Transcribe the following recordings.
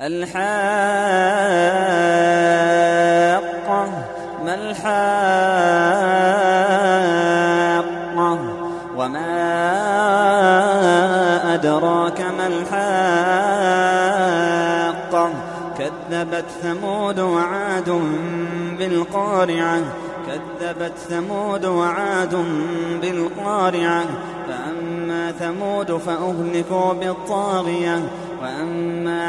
الحاقة ما الحاقة؟ وما أدراك ما الحاقة؟ كذبت ثمود وعاد بالقارعة كذبت ثمود وعاد بالقارعة. فأما ثمود فأهلكوا بالطاغية وأما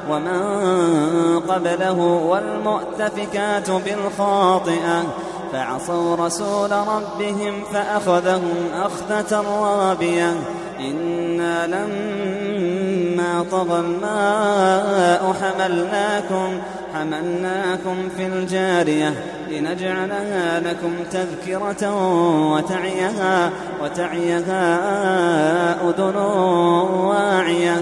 ومن قبله والمؤتفكات بالخاطئة فعصوا رسول ربهم فأخذهم أخذة رابية إنا لما طغى الماء حملناكم حملناكم في الجارية لنجعلها لكم تذكرة وتعيها وتعيها أذن واعية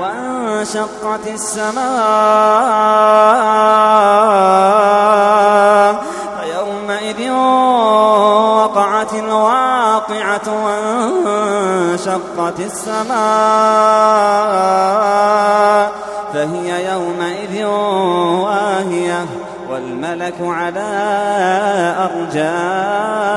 وانشقت السماء فيومئذ وقعت الواقعة وانشقت السماء فهي يومئذ واهية والملك على أرجائها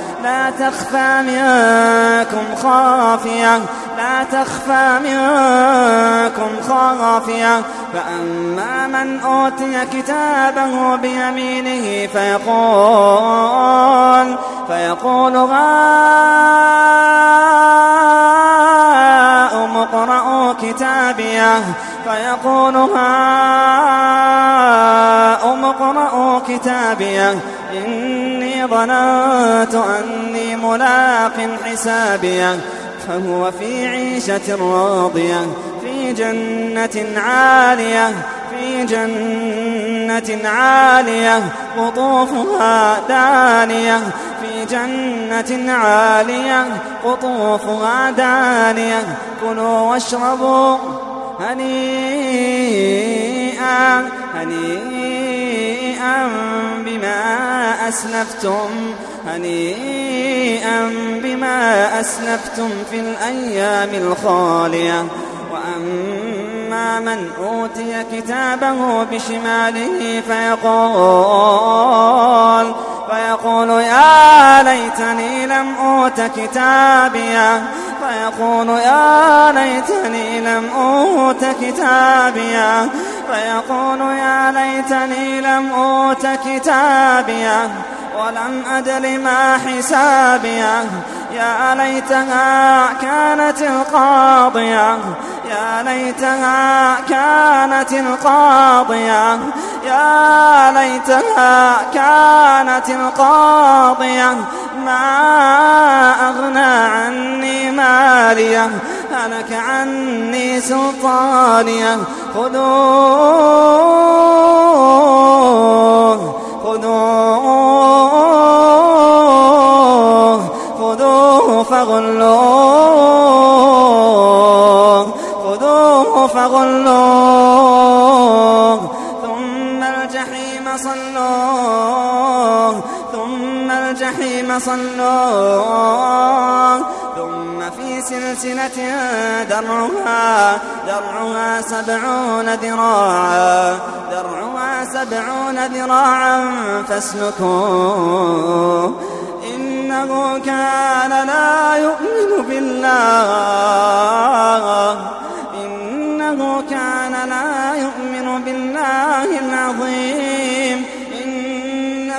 لا تخفى منكم خافية. لا تخفى منكم خافية. فأما من أوتي كتابه بيمينه فيقول فيقول هاؤم اقرءوا كتابيه فيقول هاؤم اقرءوا كتابيه ظننت أني ملاق حسابيه فهو في عيشة راضية في جنة عالية في جنة عالية قطوفها دانية في جنة عالية قطوفها دانية. كلوا واشربوا هنيئا هنيئا. بما أسلفتم هنيئا بما أسلفتم في الأيام الخالية. وأما من أوتي كتابه بشماله فيقول فيقول يا ليتني لم أوت كتابيه فيقول يا ليتني لم أوت كتابيه فيقول يا ليتني لم أوت كتابيه ولم أدر ما حسابيه يا ليتها كانت القاضية يا ليتها كانت القاضية يا ليتها كانت القاضية ما أغنى عني مالية. هلك عني سلطانية. خذوه خذوه خذوه فغلوه خذوه فغلوه. ثم الجحيم صلوه. الجحيم صلوه ثم في سلسلة درعها درعها سبعون ذراعا درعها سبعون ذراعا فاسلكوه. إنه كان لا يؤمن بالله. إنه كان لا يؤمن بالله العظيم.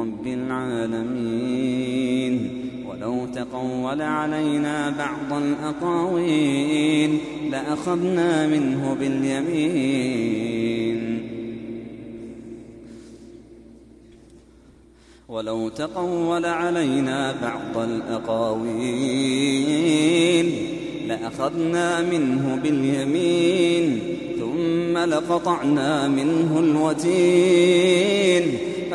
رب العالمين. ولو تقول علينا بعض الأقاويل لأخذنا منه باليمين. ولو تقول علينا بعض الأقاويل لأخذنا منه باليمين ثم لقطعنا منه الوتين.